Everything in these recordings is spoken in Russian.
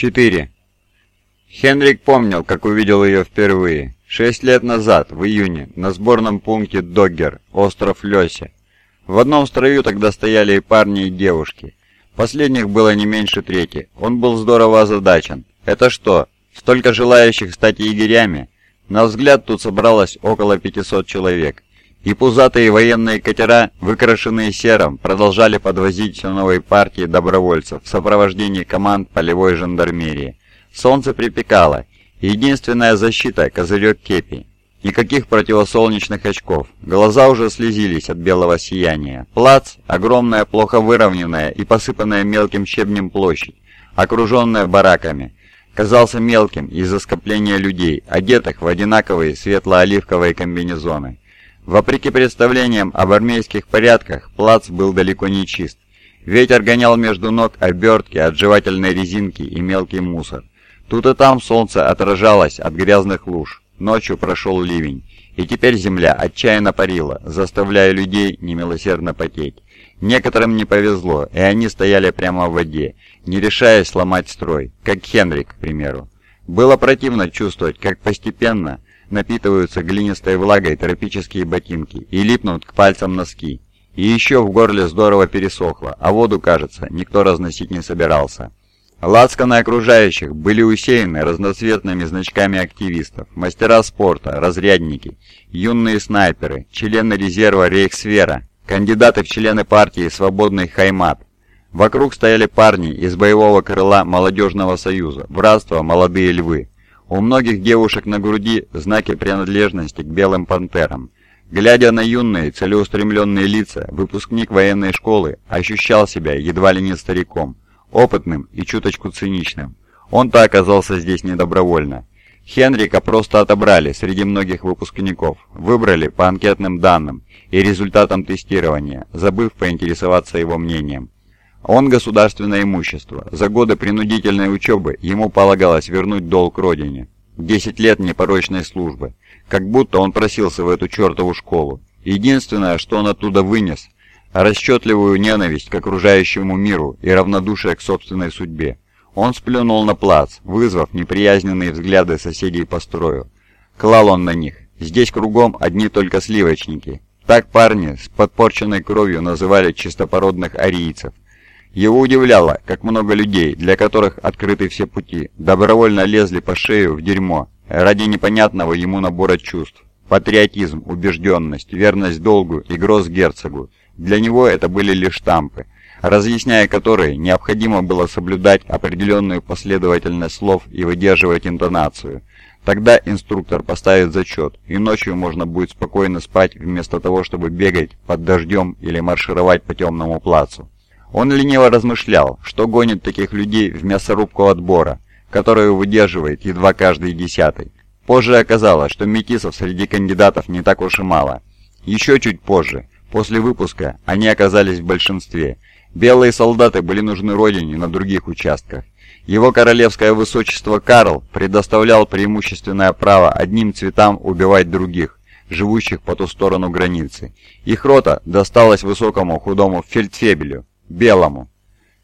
4. Хенрик помнил, как увидел ее впервые. Шесть лет назад, в июне, на сборном пункте Доггер, остров Лёсе. В одном строю тогда стояли и парни, и девушки. Последних было не меньше трети. Он был здорово озадачен. Это что, столько желающих стать егерями? На взгляд тут собралось около 500 человек. И пузатые военные катера, выкрашенные серым, продолжали подвозить все новые партии добровольцев в сопровождении команд полевой жандармерии. Солнце припекало. Единственная защита – козырек кепи. Никаких противосолнечных очков. Глаза уже слезились от белого сияния. Плац – огромная, плохо выровненная и посыпанная мелким щебнем площадь, окруженная бараками. Казался мелким из-за скопления людей, одетых в одинаковые светло-оливковые комбинезоны. Вопреки представлениям об армейских порядках, плац был далеко не чист. Ветер гонял между ног обертки от жевательной резинки и мелкий мусор. Тут и там солнце отражалось от грязных луж. Ночью прошел ливень, и теперь земля отчаянно парила, заставляя людей немилосердно потеть. Некоторым не повезло, и они стояли прямо в воде, не решаясь сломать строй, как Хенрик, к примеру. Было противно чувствовать, как постепенно напитываются глинистой влагой тропические ботинки и липнут к пальцам носки. И еще в горле здорово пересохло, а воду, кажется, никто разносить не собирался. Лацканы окружающих были усеяны разноцветными значками активистов, мастера спорта, разрядники, юные снайперы, члены резерва Рейхсвера, кандидаты в члены партии «Свободный Хаймат». Вокруг стояли парни из боевого крыла Молодежного союза, братства «Молодые львы». У многих девушек на груди знаки принадлежности к белым пантерам. Глядя на юные, целеустремленные лица, выпускник военной школы ощущал себя едва ли не стариком, опытным и чуточку циничным. Он-то оказался здесь недобровольно. Хенрика просто отобрали среди многих выпускников, выбрали по анкетным данным и результатам тестирования, забыв поинтересоваться его мнением. Он государственное имущество. За годы принудительной учебы ему полагалось вернуть долг родине. Десять лет непорочной службы. Как будто он просился в эту чертову школу. Единственное, что он оттуда вынес – расчетливую ненависть к окружающему миру и равнодушие к собственной судьбе. Он сплюнул на плац, вызвав неприязненные взгляды соседей по строю. Клал он на них. Здесь кругом одни только сливочники. Так парни с подпорченной кровью называли чистопородных арийцев. Его удивляло, как много людей, для которых открыты все пути, добровольно лезли по шею в дерьмо ради непонятного ему набора чувств. Патриотизм, убежденность, верность долгу и гроз герцогу. Для него это были лишь штампы, разъясняя которые необходимо было соблюдать определенную последовательность слов и выдерживать интонацию. Тогда инструктор поставит зачет, и ночью можно будет спокойно спать вместо того, чтобы бегать под дождем или маршировать по темному плацу. Он лениво размышлял, что гонит таких людей в мясорубку отбора, которую выдерживает едва каждый десятый. Позже оказалось, что метисов среди кандидатов не так уж и мало. Еще чуть позже, после выпуска, они оказались в большинстве. Белые солдаты были нужны родине на других участках. Его королевское высочество Карл предоставлял преимущественное право одним цветам убивать других, живущих по ту сторону границы. Их рота досталась высокому худому фельдфебелю, белому.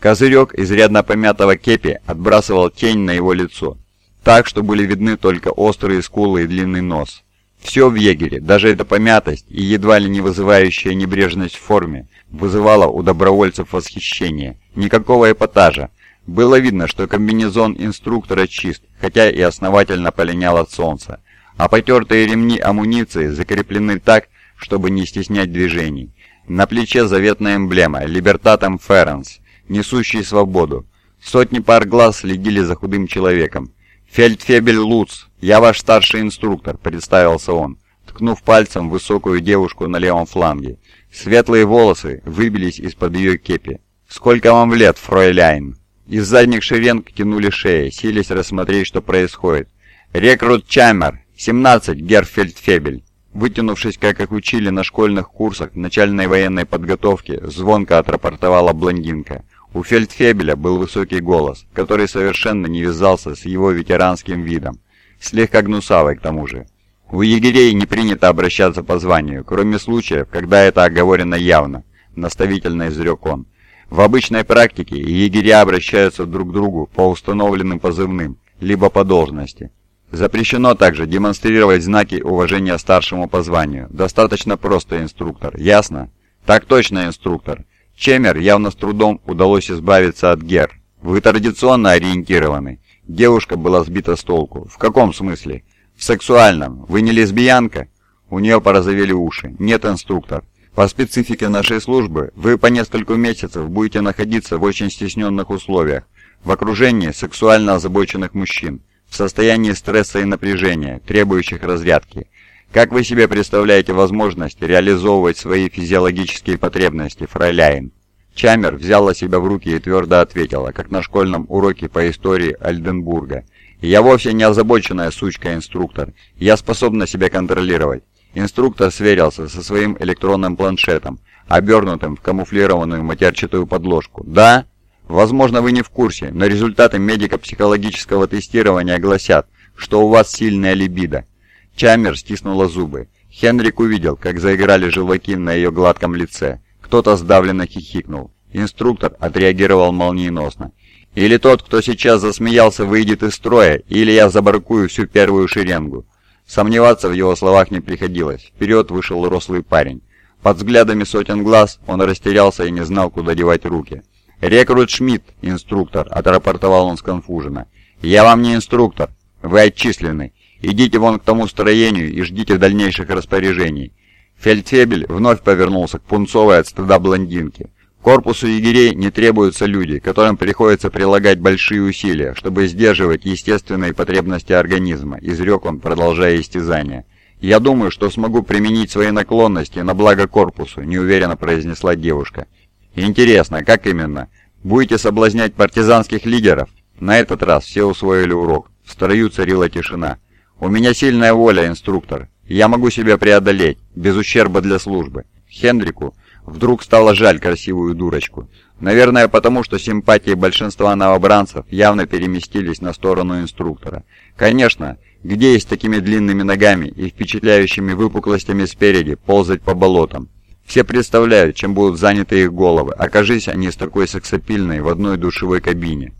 Козырек изрядно помятого кепи отбрасывал тень на его лицо, так что были видны только острые скулы и длинный нос. Все в егере, даже эта помятость и едва ли не вызывающая небрежность в форме, вызывала у добровольцев восхищение. Никакого эпатажа. Было видно, что комбинезон инструктора чист, хотя и основательно полинял от солнца, а потертые ремни амуниции закреплены так, чтобы не стеснять движений. На плече заветная эмблема «Либертатом Ференс», несущий свободу. Сотни пар глаз следили за худым человеком. «Фельдфебель Луц, я ваш старший инструктор», — представился он, ткнув пальцем высокую девушку на левом фланге. Светлые волосы выбились из-под ее кепи. «Сколько вам лет, фройляйн?» Из задних шеренг тянули шеи, сились рассмотреть, что происходит. «Рекрут Чаймер, 17, Герфельдфебель». Вытянувшись, как их учили на школьных курсах начальной военной подготовки, звонко отрапортовала блондинка. У Фельдфебеля был высокий голос, который совершенно не вязался с его ветеранским видом, слегка гнусавый к тому же. У егерей не принято обращаться по званию, кроме случаев, когда это оговорено явно, наставительно изрек он. В обычной практике егеря обращаются друг к другу по установленным позывным, либо по должности. Запрещено также демонстрировать знаки уважения старшему по званию. Достаточно просто, инструктор. Ясно? Так точно, инструктор. Чемер явно с трудом удалось избавиться от гер. Вы традиционно ориентированы. Девушка была сбита с толку. В каком смысле? В сексуальном. Вы не лесбиянка? У нее порозовели уши. Нет, инструктор. По специфике нашей службы, вы по несколько месяцев будете находиться в очень стесненных условиях, в окружении сексуально озабоченных мужчин, в состоянии стресса и напряжения, требующих разрядки. Как вы себе представляете возможность реализовывать свои физиологические потребности, фрайляйн? Чамер взяла себя в руки и твердо ответила, как на школьном уроке по истории Альденбурга. «Я вовсе не озабоченная сучка-инструктор. Я способна себя контролировать». Инструктор сверился со своим электронным планшетом, обернутым в камуфлированную матерчатую подложку. «Да? Возможно, вы не в курсе, но результаты медико-психологического тестирования гласят, что у вас сильная либидо. Чамер стиснула зубы. Хенрик увидел, как заиграли желваки на ее гладком лице. Кто-то сдавленно хихикнул. Инструктор отреагировал молниеносно. «Или тот, кто сейчас засмеялся, выйдет из строя, или я забаркую всю первую шеренгу». Сомневаться в его словах не приходилось. Вперед вышел рослый парень. Под взглядами сотен глаз он растерялся и не знал, куда девать руки. «Рекрут Шмидт, инструктор», — отрапортовал он сконфуженно. «Я вам не инструктор. Вы отчислены. Идите вон к тому строению и ждите дальнейших распоряжений». Фельдфебель вновь повернулся к пунцовой от стыда блондинке. Корпусу егерей не требуются люди, которым приходится прилагать большие усилия, чтобы сдерживать естественные потребности организма, изрек он, продолжая истязание. «Я думаю, что смогу применить свои наклонности на благо корпусу», – неуверенно произнесла девушка. «Интересно, как именно? Будете соблазнять партизанских лидеров?» На этот раз все усвоили урок. В строю царила тишина. «У меня сильная воля, инструктор. Я могу себя преодолеть, без ущерба для службы». Хендрику вдруг стало жаль красивую дурочку. Наверное, потому что симпатии большинства новобранцев явно переместились на сторону инструктора. Конечно, где есть такими длинными ногами и впечатляющими выпуклостями спереди ползать по болотам? Все представляют, чем будут заняты их головы, окажись они с такой сексапильной в одной душевой кабине.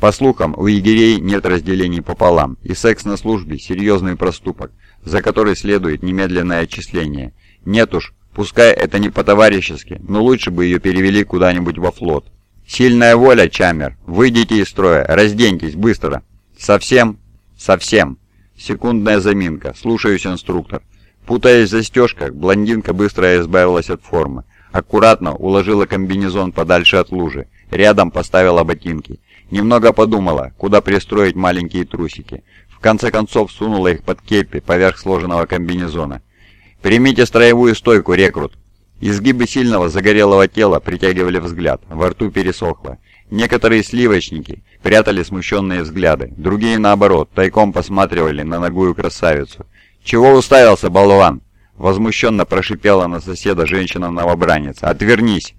По слухам, у егерей нет разделений пополам, и секс на службе – серьезный проступок, за который следует немедленное отчисление. Нет уж, пускай это не по-товарищески, но лучше бы ее перевели куда-нибудь во флот. Сильная воля, Чамер, выйдите из строя, разденьтесь, быстро. Совсем? Совсем. Секундная заминка, слушаюсь, инструктор. Путаясь в застежках, блондинка быстро избавилась от формы. Аккуратно уложила комбинезон подальше от лужи, рядом поставила ботинки. Немного подумала, куда пристроить маленькие трусики. В конце концов сунула их под кепи поверх сложенного комбинезона. «Примите строевую стойку, рекрут!» Изгибы сильного загорелого тела притягивали взгляд, во рту пересохло. Некоторые сливочники прятали смущенные взгляды, другие, наоборот, тайком посматривали на ногую красавицу. «Чего уставился, болван?» Возмущенно прошипела на соседа женщина-новобранец. «Отвернись!»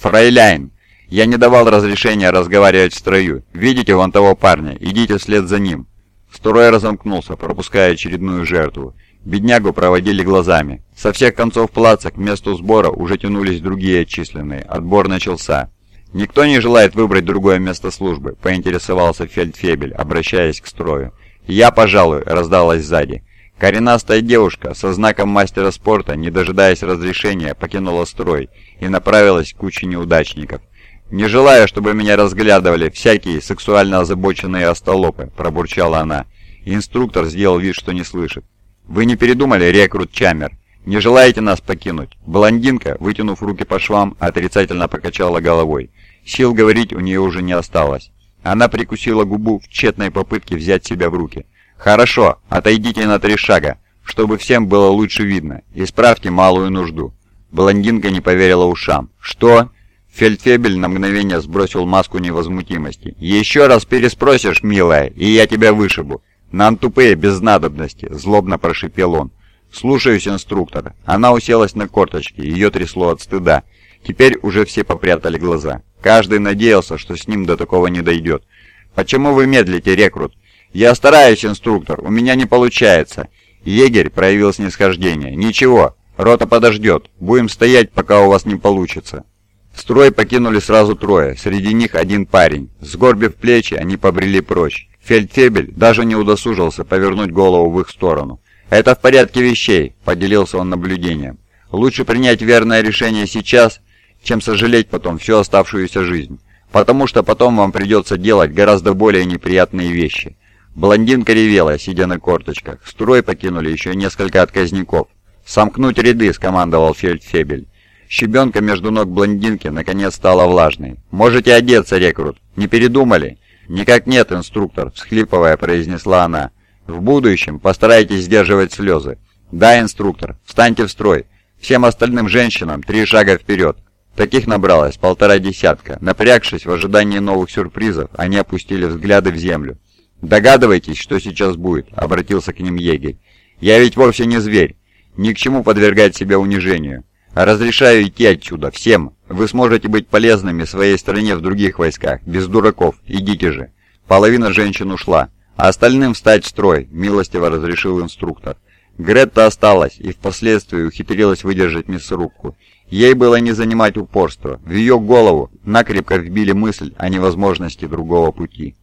«Фрайляйн!» Я не давал разрешения разговаривать в строю. Видите вон того парня? Идите вслед за ним». Строй разомкнулся, пропуская очередную жертву. Беднягу проводили глазами. Со всех концов плаца к месту сбора уже тянулись другие отчисленные. Отбор начался. «Никто не желает выбрать другое место службы», — поинтересовался Фельдфебель, обращаясь к строю. «Я, пожалуй», — раздалась сзади. Коренастая девушка со знаком мастера спорта, не дожидаясь разрешения, покинула строй и направилась к куче неудачников. «Не желаю, чтобы меня разглядывали всякие сексуально озабоченные остолопы», – пробурчала она. Инструктор сделал вид, что не слышит. «Вы не передумали, рекрут Чамер? Не желаете нас покинуть?» Блондинка, вытянув руки по швам, отрицательно покачала головой. Сил говорить у нее уже не осталось. Она прикусила губу в тщетной попытке взять себя в руки. «Хорошо, отойдите на три шага, чтобы всем было лучше видно. Исправьте малую нужду». Блондинка не поверила ушам. «Что?» Фельдфебель на мгновение сбросил маску невозмутимости. «Еще раз переспросишь, милая, и я тебя вышибу. Нам тупые без надобности», — злобно прошипел он. «Слушаюсь, инструктор». Она уселась на корточки, ее трясло от стыда. Теперь уже все попрятали глаза. Каждый надеялся, что с ним до такого не дойдет. «Почему вы медлите, рекрут?» «Я стараюсь, инструктор, у меня не получается». Егерь проявил снисхождение. «Ничего, рота подождет. Будем стоять, пока у вас не получится». Строй покинули сразу трое, среди них один парень. Сгорбив плечи, они побрели прочь. Фельдфебель даже не удосужился повернуть голову в их сторону. «Это в порядке вещей», — поделился он наблюдением. «Лучше принять верное решение сейчас, чем сожалеть потом всю оставшуюся жизнь. Потому что потом вам придется делать гораздо более неприятные вещи». Блондинка ревела, сидя на корточках. Строй покинули еще несколько отказников. «Сомкнуть ряды», — скомандовал фельдфебель. Щебенка между ног блондинки наконец стала влажной. «Можете одеться, рекрут. Не передумали?» «Никак нет, инструктор», — всхлипывая, произнесла она. «В будущем постарайтесь сдерживать слезы». «Да, инструктор. Встаньте в строй. Всем остальным женщинам три шага вперед». Таких набралось полтора десятка. Напрягшись в ожидании новых сюрпризов, они опустили взгляды в землю. «Догадываетесь, что сейчас будет?» — обратился к ним егерь. «Я ведь вовсе не зверь. Ни к чему подвергать себя унижению. Разрешаю идти отсюда, всем. Вы сможете быть полезными своей стране в других войсках, без дураков. Идите же». Половина женщин ушла, а остальным встать в строй, милостиво разрешил инструктор. Гретта осталась и впоследствии ухитрилась выдержать мясорубку. Ей было не занимать упорство. В ее голову накрепко вбили мысль о невозможности другого пути.